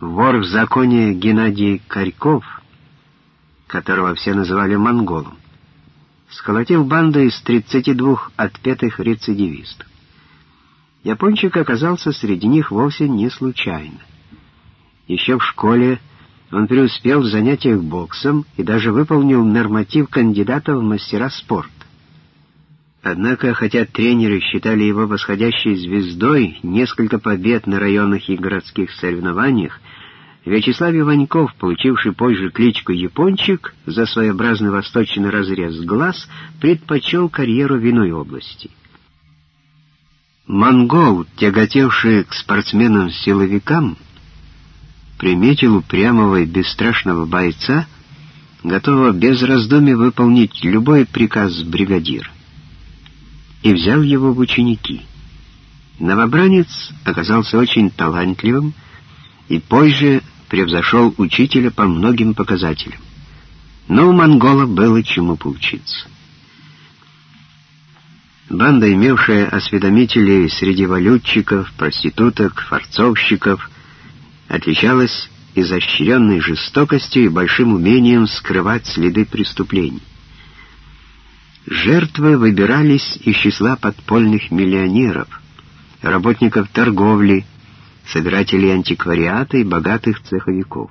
Вор в законе Геннадий Корьков, которого все называли монголом, сколотил банду из 32 отпетых рецидивистов. Япончик оказался среди них вовсе не случайно. Еще в школе он преуспел в занятиях боксом и даже выполнил норматив кандидата в мастера спорта. Однако, хотя тренеры считали его восходящей звездой, несколько побед на районных и городских соревнованиях, Вячеслав Иваньков, получивший позже кличку «Япончик» за своеобразный восточный разрез глаз, предпочел карьеру в иной области. Монгол, тяготевший к спортсменам-силовикам, приметил упрямого и бесстрашного бойца, готового без раздумий выполнить любой приказ бригадира, и взял его в ученики. Новобранец оказался очень талантливым и позже превзошел учителя по многим показателям. Но у монгола было чему поучиться. Банда, имевшая осведомителей среди валютчиков, проституток, форцовщиков, отличалась изощренной жестокостью и большим умением скрывать следы преступлений. Жертвы выбирались из числа подпольных миллионеров, работников торговли, собирателей антиквариата и богатых цеховиков.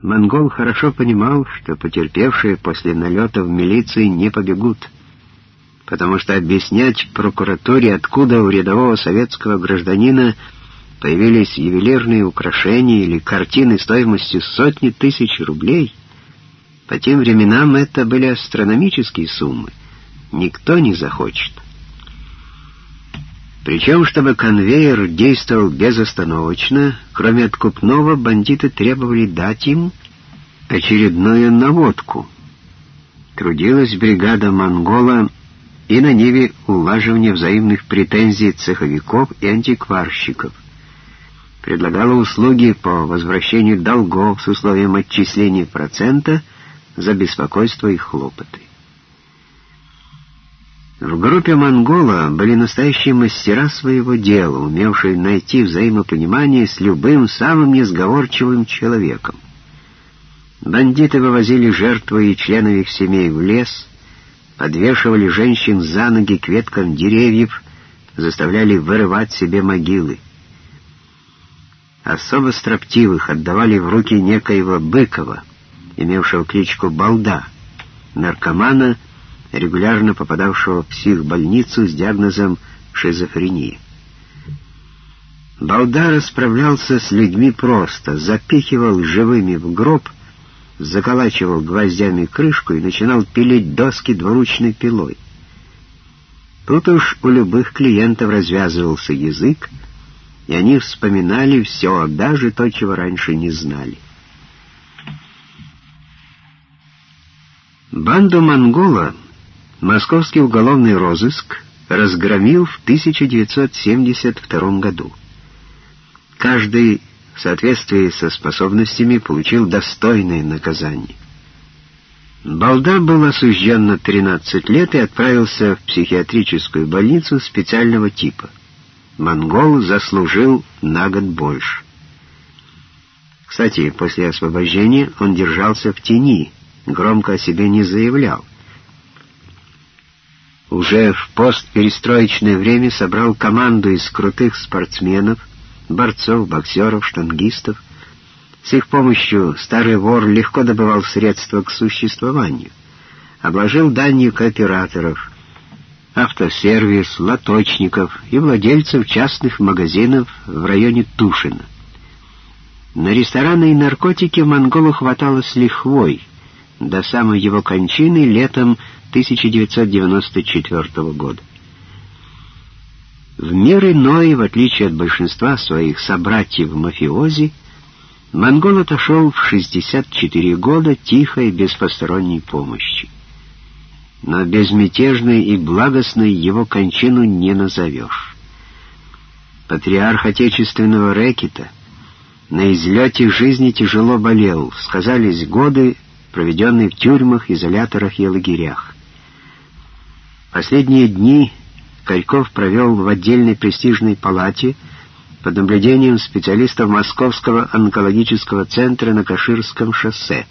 Монгол хорошо понимал, что потерпевшие после налета в милиции не побегут, потому что объяснять прокуратуре, откуда у рядового советского гражданина появились ювелирные украшения или картины стоимостью сотни тысяч рублей, по тем временам это были астрономические суммы. Никто не захочет. Причем, чтобы конвейер действовал безостановочно, кроме откупного, бандиты требовали дать им очередную наводку. Трудилась бригада «Монгола» и на ниве улаживания взаимных претензий цеховиков и антикварщиков — предлагала услуги по возвращению долгов с условием отчисления процента за беспокойство и хлопоты. В группе «Монгола» были настоящие мастера своего дела, умевшие найти взаимопонимание с любым самым несговорчивым человеком. Бандиты вывозили жертвы и членов их семей в лес, подвешивали женщин за ноги к веткам деревьев, заставляли вырывать себе могилы особо строптивых отдавали в руки некоего Быкова, имевшего кличку Балда, наркомана, регулярно попадавшего в психбольницу с диагнозом шизофрения. Балда расправлялся с людьми просто, запихивал живыми в гроб, заколачивал гвоздями крышку и начинал пилить доски двуручной пилой. Тут уж у любых клиентов развязывался язык, и они вспоминали все, даже то, чего раньше не знали. Банду монгола московский уголовный розыск разгромил в 1972 году. Каждый в соответствии со способностями получил достойное наказание. Балда был осужден на 13 лет и отправился в психиатрическую больницу специального типа монгол заслужил на год больше. Кстати, после освобождения он держался в тени, громко о себе не заявлял. Уже в постперестроечное время собрал команду из крутых спортсменов, борцов, боксеров, штангистов. С их помощью старый вор легко добывал средства к существованию. Обложил данью кооператоров, автосервис, лоточников и владельцев частных магазинов в районе Тушина. На рестораны и наркотики монголу хватало с лихвой до самой его кончины летом 1994 года. В мир иной, в отличие от большинства своих собратьев-мафиози, монгол отошел в 64 года тихо и без посторонней помощи но безмятежной и благостной его кончину не назовешь. Патриарх отечественного рэкета на излете жизни тяжело болел, сказались годы, проведенные в тюрьмах, изоляторах и лагерях. Последние дни Корьков провел в отдельной престижной палате под наблюдением специалистов Московского онкологического центра на Каширском шоссе.